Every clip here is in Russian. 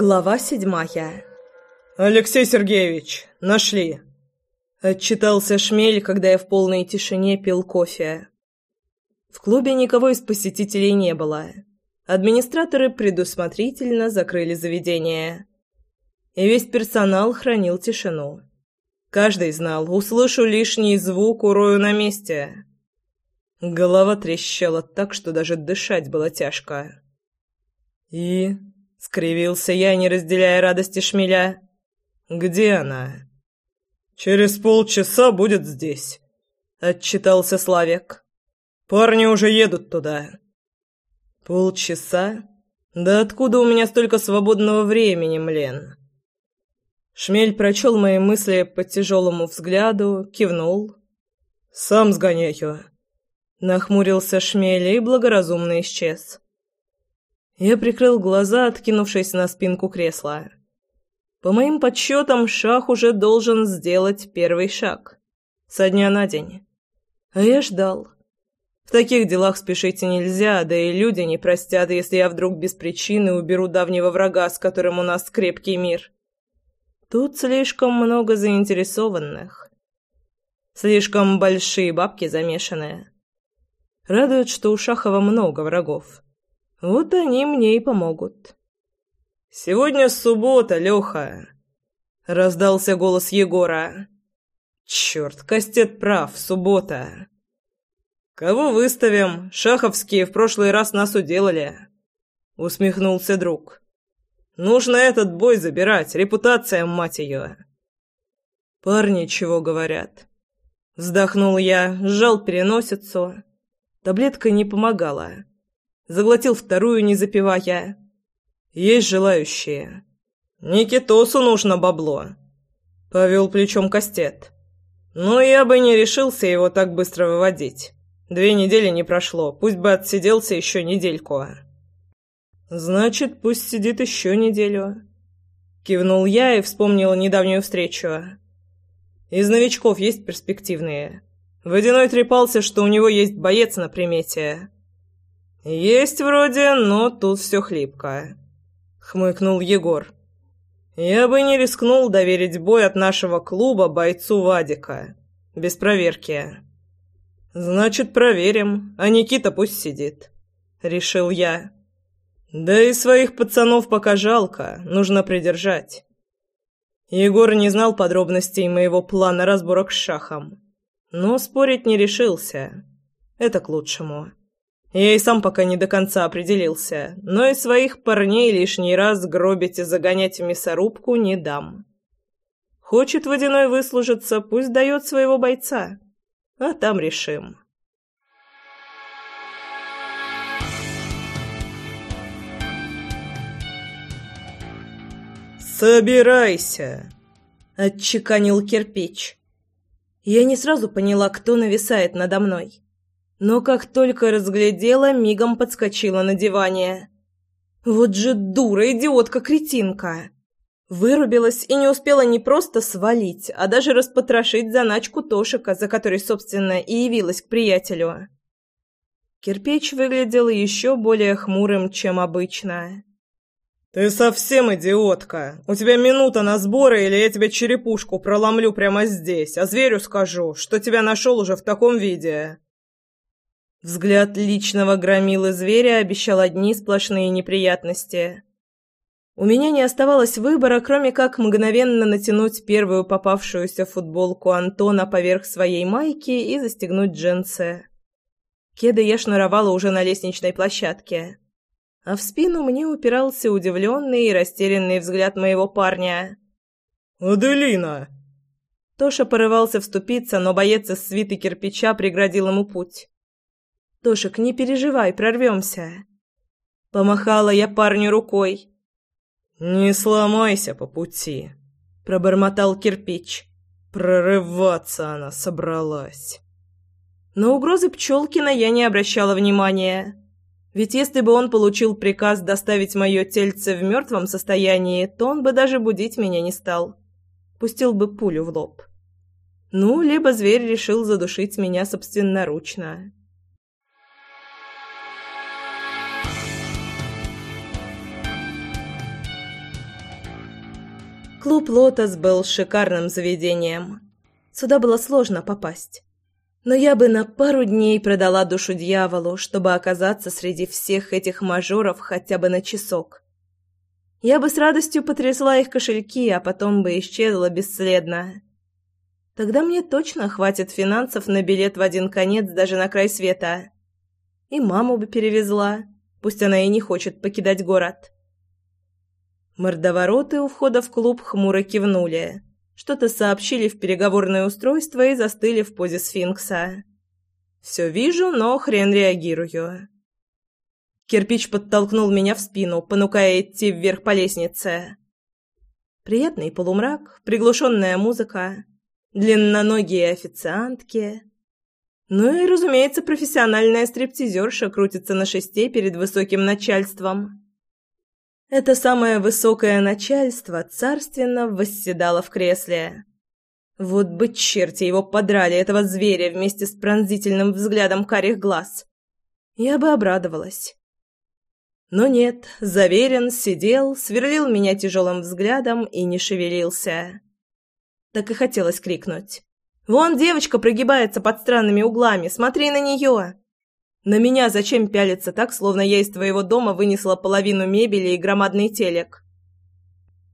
Глава седьмая «Алексей Сергеевич, нашли!» Отчитался Шмель, когда я в полной тишине пил кофе. В клубе никого из посетителей не было. Администраторы предусмотрительно закрыли заведение. И весь персонал хранил тишину. Каждый знал, услышу лишний звук, урою на месте. Голова трещала так, что даже дышать было тяжко. «И?» — скривился я, не разделяя радости шмеля. «Где она?» «Через полчаса будет здесь», — отчитался Славик. «Парни уже едут туда». «Полчаса? Да откуда у меня столько свободного времени, Млен?» Шмель прочел мои мысли по тяжелому взгляду, кивнул. «Сам сгоняю». Нахмурился Шмель и благоразумно исчез. Я прикрыл глаза, откинувшись на спинку кресла. По моим подсчетам, Шах уже должен сделать первый шаг. Со дня на день. А я ждал. В таких делах спешить нельзя, да и люди не простят, если я вдруг без причины уберу давнего врага, с которым у нас крепкий мир. Тут слишком много заинтересованных. Слишком большие бабки замешанные. Радует, что у Шахова много врагов. Вот они мне и помогут. «Сегодня суббота, Леха!» — раздался голос Егора. «Черт, Кастет прав, суббота!» «Кого выставим? Шаховские в прошлый раз нас уделали!» — усмехнулся друг. «Нужно этот бой забирать, репутация, мать ее!» «Парни чего говорят?» Вздохнул я, сжал переносицу. Таблетка не помогала. Заглотил вторую, не запивая. Есть желающие. Никитосу нужно бабло. Повел плечом Кастет. Но я бы не решился его так быстро выводить. Две недели не прошло, пусть бы отсиделся еще недельку. Значит, пусть сидит еще неделю. Кивнул я и вспомнил недавнюю встречу. Из новичков есть перспективные. Водяной трепался, что у него есть боец на примете. «Есть вроде, но тут все хлипко», — хмыкнул Егор. «Я бы не рискнул доверить бой от нашего клуба бойцу Вадика. Без проверки». «Значит, проверим, а Никита пусть сидит», — решил я. «Да и своих пацанов пока жалко, нужно придержать». Егор не знал подробностей моего плана разборок с шахом, но спорить не решился. Это к лучшему. Я и сам пока не до конца определился, но и своих парней лишний раз гробить и загонять в мясорубку не дам. Хочет водяной выслужиться, пусть дает своего бойца, а там решим. «Собирайся!» — отчеканил кирпич. Я не сразу поняла, кто нависает надо мной но как только разглядела, мигом подскочила на диване. Вот же дура, идиотка, кретинка. Вырубилась и не успела не просто свалить, а даже распотрошить заначку Тошика, за которой, собственно, и явилась к приятелю. Кирпич выглядел еще более хмурым, чем обычно. «Ты совсем идиотка! У тебя минута на сборы, или я тебе черепушку проломлю прямо здесь, а зверю скажу, что тебя нашел уже в таком виде!» Взгляд личного громилы зверя обещал одни сплошные неприятности. У меня не оставалось выбора, кроме как мгновенно натянуть первую попавшуюся футболку Антона поверх своей майки и застегнуть джинсы. Кеды я шнуровала уже на лестничной площадке. А в спину мне упирался удивленный и растерянный взгляд моего парня. «Аделина!» Тоша порывался вступиться, но боец из свиты кирпича преградил ему путь. Тошек, не переживай, прорвемся. Помахала я парню рукой. «Не сломайся по пути», — пробормотал кирпич. «Прорываться она собралась». На угрозы Пчелкина я не обращала внимания. Ведь если бы он получил приказ доставить мое тельце в мертвом состоянии, то он бы даже будить меня не стал. Пустил бы пулю в лоб. Ну, либо зверь решил задушить меня собственноручно. Клуб «Лотос» был шикарным заведением. Сюда было сложно попасть. Но я бы на пару дней продала душу дьяволу, чтобы оказаться среди всех этих мажоров хотя бы на часок. Я бы с радостью потрясла их кошельки, а потом бы исчезла бесследно. Тогда мне точно хватит финансов на билет в один конец даже на край света. И маму бы перевезла, пусть она и не хочет покидать город. Мордовороты у входа в клуб хмуро кивнули. Что-то сообщили в переговорное устройство и застыли в позе сфинкса. «Все вижу, но хрен реагирую». Кирпич подтолкнул меня в спину, понукая идти вверх по лестнице. Приятный полумрак, приглушенная музыка — длинноногие официантки. Ну и, разумеется, профессиональная стриптизерша крутится на шесте перед высоким начальством. Это самое высокое начальство царственно восседало в кресле. Вот бы черти его подрали, этого зверя, вместе с пронзительным взглядом карих глаз. Я бы обрадовалась. Но нет, Заверен сидел, сверлил меня тяжелым взглядом и не шевелился. Так и хотелось крикнуть. «Вон девочка прогибается под странными углами, смотри на нее!» «На меня зачем пялиться так, словно я из твоего дома вынесла половину мебели и громадный телек?»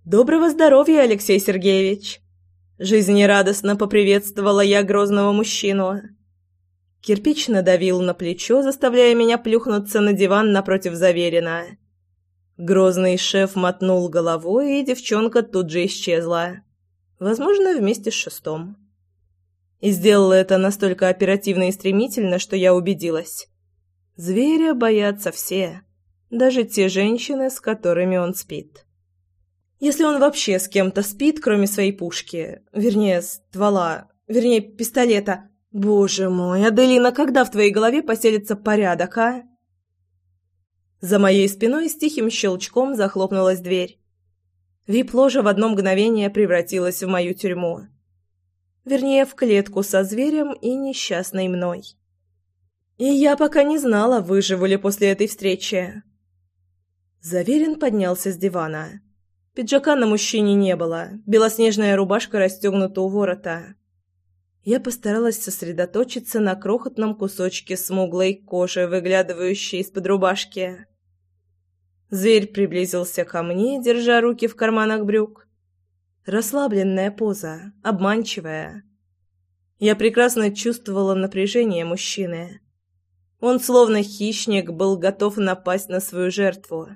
«Доброго здоровья, Алексей Сергеевич!» Жизнерадостно поприветствовала я грозного мужчину. Кирпич надавил на плечо, заставляя меня плюхнуться на диван напротив Заверина. Грозный шеф мотнул головой, и девчонка тут же исчезла. Возможно, вместе с шестом. И сделала это настолько оперативно и стремительно, что я убедилась. Зверя боятся все, даже те женщины, с которыми он спит. Если он вообще с кем-то спит, кроме своей пушки, вернее, ствола, вернее, пистолета. Боже мой, Аделина, когда в твоей голове поселится порядок, а? За моей спиной с тихим щелчком захлопнулась дверь. Вип-ложа в одно мгновение превратилась в мою тюрьму. Вернее, в клетку со зверем и несчастной мной. И я пока не знала, выживу ли после этой встречи. Заверен поднялся с дивана. Пиджака на мужчине не было, белоснежная рубашка расстегнута у ворота. Я постаралась сосредоточиться на крохотном кусочке смуглой кожи, выглядывающей из-под рубашки. Зверь приблизился ко мне, держа руки в карманах брюк. Расслабленная поза, обманчивая. Я прекрасно чувствовала напряжение мужчины. Он, словно хищник, был готов напасть на свою жертву.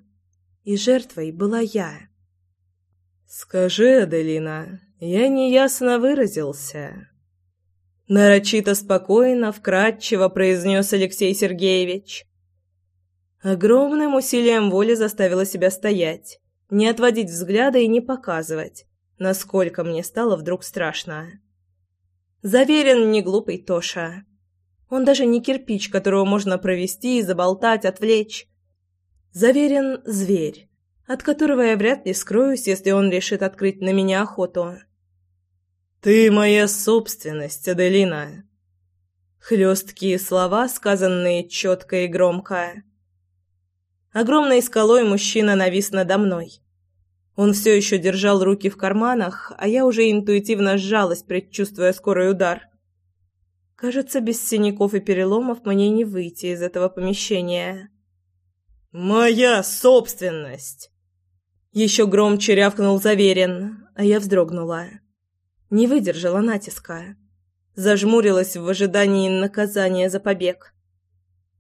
И жертвой была я. «Скажи, Аделина, я неясно выразился». Нарочито спокойно, вкратчиво произнес Алексей Сергеевич. Огромным усилием воли заставила себя стоять, не отводить взгляда и не показывать, насколько мне стало вдруг страшно. Заверен не глупый Тоша. Он даже не кирпич, которого можно провести, заболтать, отвлечь. Заверен зверь, от которого я вряд ли скроюсь, если он решит открыть на меня охоту. «Ты моя собственность, Аделина!» Хлесткие слова, сказанные четко и громко. Огромной скалой мужчина навис надо мной. Он все еще держал руки в карманах, а я уже интуитивно сжалась, предчувствуя скорый удар. Кажется, без синяков и переломов мне не выйти из этого помещения. «Моя собственность!» Еще громче рявкнул Заверен, а я вздрогнула. Не выдержала натиска. Зажмурилась в ожидании наказания за побег.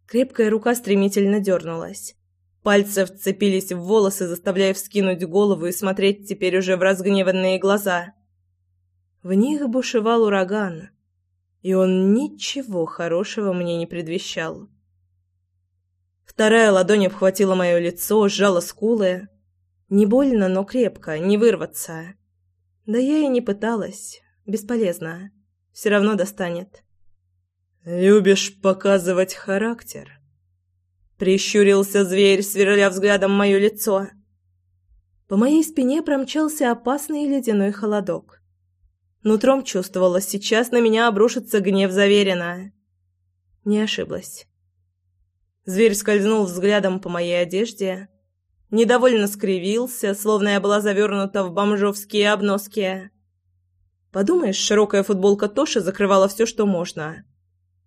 Крепкая рука стремительно дернулась. Пальцы вцепились в волосы, заставляя вскинуть голову и смотреть теперь уже в разгневанные глаза. В них бушевал ураган, и он ничего хорошего мне не предвещал. Вторая ладонь обхватила мое лицо, сжала скулы. Не больно, но крепко, не вырваться. Да я и не пыталась. Бесполезно. Все равно достанет. «Любишь показывать характер?» Прищурился зверь, сверля взглядом мое лицо. По моей спине промчался опасный ледяной холодок. Нутром чувствовала, сейчас на меня обрушится гнев заверена. Не ошиблась. Зверь скользнул взглядом по моей одежде, недовольно скривился, словно я была завернута в бомжовские обноски. Подумаешь, широкая футболка Тоши закрывала все, что можно.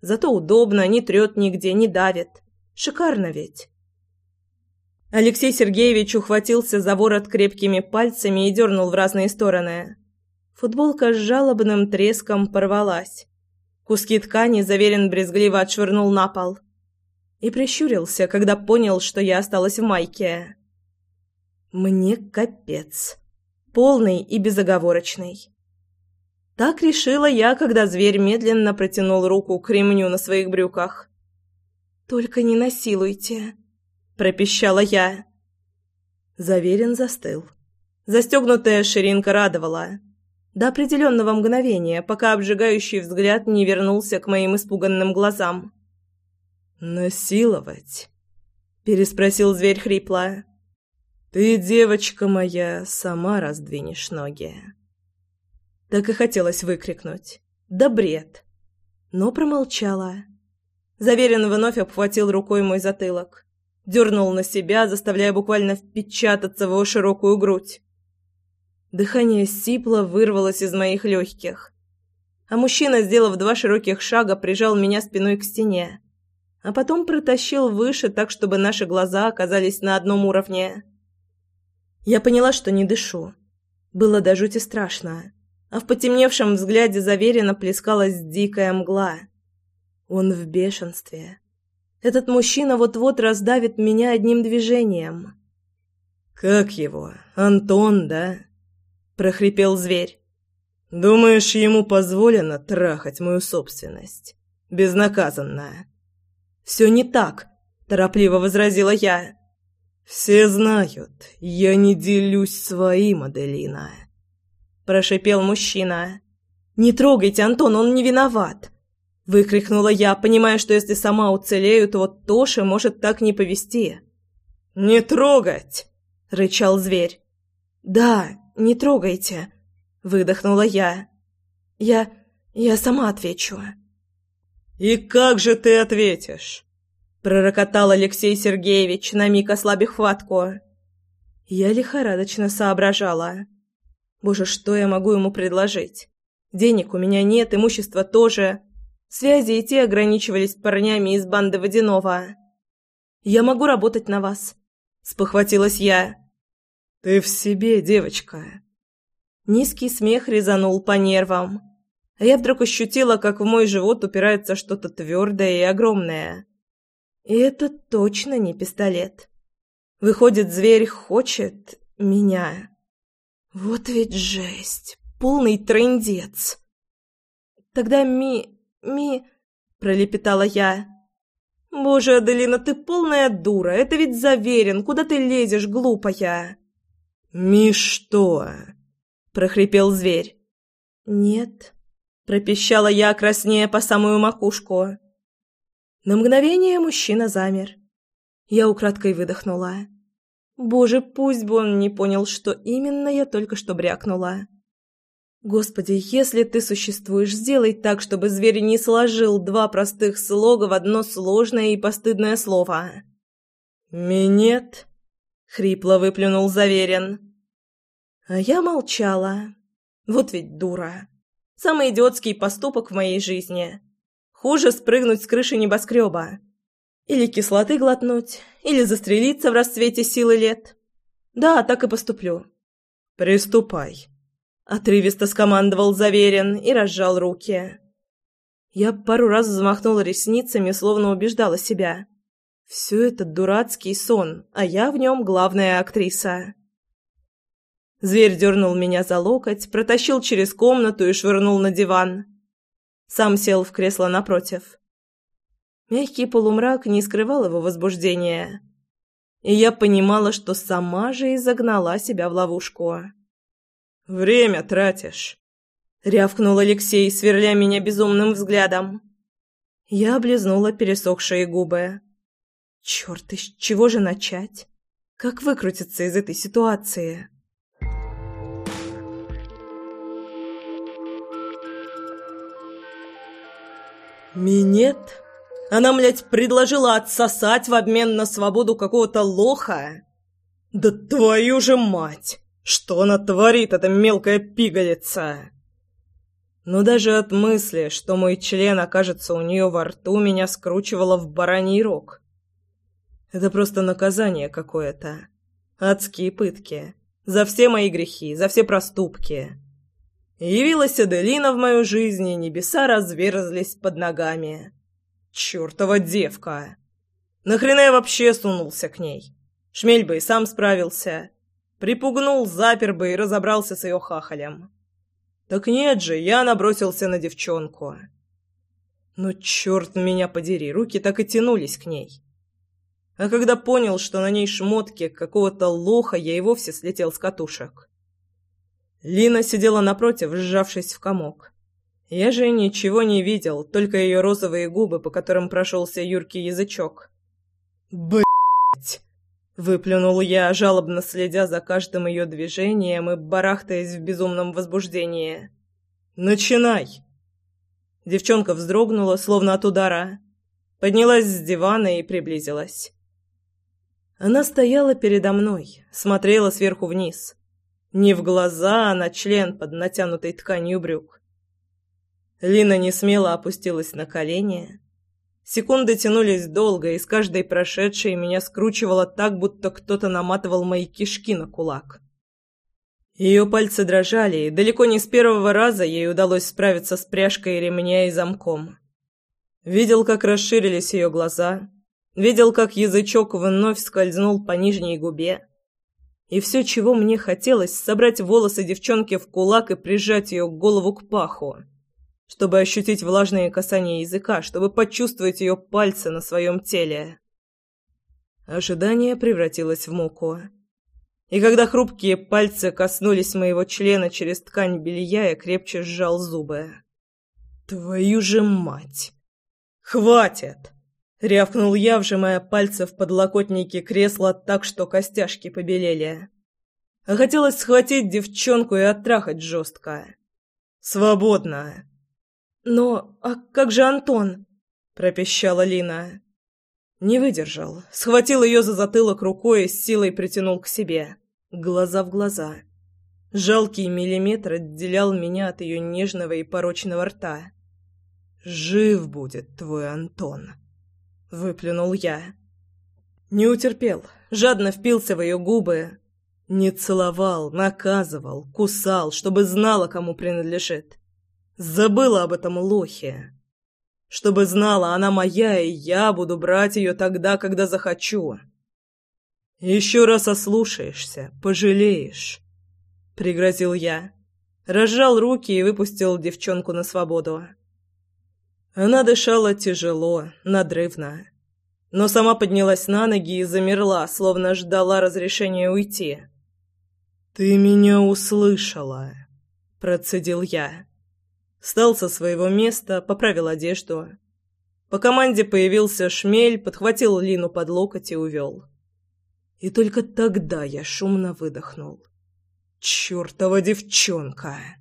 Зато удобно, не трет нигде, не давит. Шикарно ведь. Алексей Сергеевич ухватился за ворот крепкими пальцами и дернул в разные стороны. Футболка с жалобным треском порвалась. Куски ткани Заверин брезгливо отшвырнул на пол. И прищурился, когда понял, что я осталась в майке. Мне капец. Полный и безоговорочный. Так решила я, когда зверь медленно протянул руку к ремню на своих брюках. «Только не насилуйте», — пропищала я. Заверен застыл. Застегнутая ширинка радовала. До определенного мгновения, пока обжигающий взгляд не вернулся к моим испуганным глазам. «Насиловать?» — переспросил зверь хрипло. «Ты, девочка моя, сама раздвинешь ноги». Так и хотелось выкрикнуть. «Да бред!» Но промолчала. Заверен вновь обхватил рукой мой затылок. Дернул на себя, заставляя буквально впечататься в его широкую грудь. Дыхание сипло вырвалось из моих легких. А мужчина, сделав два широких шага, прижал меня спиной к стене. А потом протащил выше, так, чтобы наши глаза оказались на одном уровне. Я поняла, что не дышу. Было до жути страшно а в потемневшем взгляде заверенно плескалась дикая мгла. Он в бешенстве. Этот мужчина вот-вот раздавит меня одним движением. «Как его? Антон, да?» – прохрипел зверь. «Думаешь, ему позволено трахать мою собственность? Безнаказанно?» «Все не так», – торопливо возразила я. «Все знают, я не делюсь своим, Аделина» прошипел мужчина. «Не трогайте, Антон, он не виноват!» Выкрикнула я, понимая, что если сама уцелею, то вот Тоша может так не повести. «Не трогать!» — рычал зверь. «Да, не трогайте!» — выдохнула я. «Я... я сама отвечу». «И как же ты ответишь?» — пророкотал Алексей Сергеевич, на миг ослабив хватку. Я лихорадочно соображала. Боже, что я могу ему предложить? Денег у меня нет, имущества тоже. Связи и те ограничивались парнями из банды Водянова. Я могу работать на вас, спохватилась я. Ты в себе, девочка. Низкий смех резанул по нервам. Я вдруг ощутила, как в мой живот упирается что-то твердое и огромное. И это точно не пистолет. Выходит, зверь хочет меня. Вот ведь жесть, полный трындец. Тогда ми... ми... пролепетала я. Боже, Аделина, ты полная дура, это ведь заверен, куда ты лезешь, глупая? Ми что? прохрипел зверь. Нет, пропищала я, краснея по самую макушку. На мгновение мужчина замер. Я украдкой выдохнула. Боже, пусть бы он не понял, что именно я только что брякнула. Господи, если ты существуешь, сделай так, чтобы зверь не сложил два простых слога в одно сложное и постыдное слово. «Минет?» — хрипло выплюнул Заверен. А я молчала. Вот ведь дура. Самый идиотский поступок в моей жизни. Хуже спрыгнуть с крыши небоскреба. Или кислоты глотнуть, или застрелиться в расцвете силы лет. Да, так и поступлю. «Приступай», — отрывисто скомандовал Заверен и разжал руки. Я пару раз взмахнула ресницами, словно убеждала себя. Все это дурацкий сон, а я в нем главная актриса. Зверь дернул меня за локоть, протащил через комнату и швырнул на диван. Сам сел в кресло напротив. Мягкий полумрак не скрывал его возбуждения. И я понимала, что сама же и загнала себя в ловушку. «Время тратишь», — рявкнул Алексей, сверля меня безумным взглядом. Я облизнула пересохшие губы. «Черт, из чего же начать? Как выкрутиться из этой ситуации?» «Минет?» Она, блядь, предложила отсосать в обмен на свободу какого-то лоха. «Да твою же мать! Что она творит, эта мелкая пигалица?» Но даже от мысли, что мой член окажется у нее во рту, меня скручивало в бараний рог. Это просто наказание какое-то. Адские пытки. За все мои грехи, за все проступки. Явилась Аделина в мою жизнь, и небеса разверзлись под ногами. Чёртова девка! Нахрена я вообще сунулся к ней? Шмель бы и сам справился. Припугнул, запер бы и разобрался с ее хахалем. Так нет же, я набросился на девчонку. Но черт меня подери, руки так и тянулись к ней. А когда понял, что на ней шмотки какого-то лоха, я и вовсе слетел с катушек. Лина сидела напротив, сжавшись в комок. Я же ничего не видел, только ее розовые губы, по которым прошелся юркий язычок. «Блядь!» — выплюнул я, жалобно следя за каждым ее движением и барахтаясь в безумном возбуждении. «Начинай!» Девчонка вздрогнула, словно от удара. Поднялась с дивана и приблизилась. Она стояла передо мной, смотрела сверху вниз. Не в глаза, а на член под натянутой тканью брюк. Лина не смело опустилась на колени, Секунды тянулись долго, и с каждой прошедшей меня скручивало так, будто кто-то наматывал мои кишки на кулак. Ее пальцы дрожали, и далеко не с первого раза ей удалось справиться с пряжкой ремня и замком. Видел, как расширились ее глаза, видел, как язычок вновь скользнул по нижней губе. И все, чего мне хотелось, собрать волосы девчонки в кулак и прижать ее голову к паху чтобы ощутить влажные касания языка, чтобы почувствовать ее пальцы на своем теле. Ожидание превратилось в муку. И когда хрупкие пальцы коснулись моего члена через ткань белья, я крепче сжал зубы. «Твою же мать!» «Хватит!» — рявкнул я, вжимая пальцы в подлокотники кресла так, что костяшки побелели. Хотелось схватить девчонку и оттрахать жестко. «Свободно!» «Но... а как же Антон?» – пропищала Лина. Не выдержал. Схватил ее за затылок рукой и с силой притянул к себе. Глаза в глаза. Жалкий миллиметр отделял меня от ее нежного и порочного рта. «Жив будет твой Антон», — выплюнул я. Не утерпел, жадно впился в ее губы. Не целовал, наказывал, кусал, чтобы знала, кому принадлежит. Забыла об этом лохе. Чтобы знала, она моя, и я буду брать ее тогда, когда захочу. Еще раз ослушаешься, пожалеешь, — пригрозил я. Разжал руки и выпустил девчонку на свободу. Она дышала тяжело, надрывно. Но сама поднялась на ноги и замерла, словно ждала разрешения уйти. «Ты меня услышала», — процедил я. Встал со своего места, поправил одежду. По команде появился шмель, подхватил Лину под локоть и увел. И только тогда я шумно выдохнул. «Чёртова девчонка!»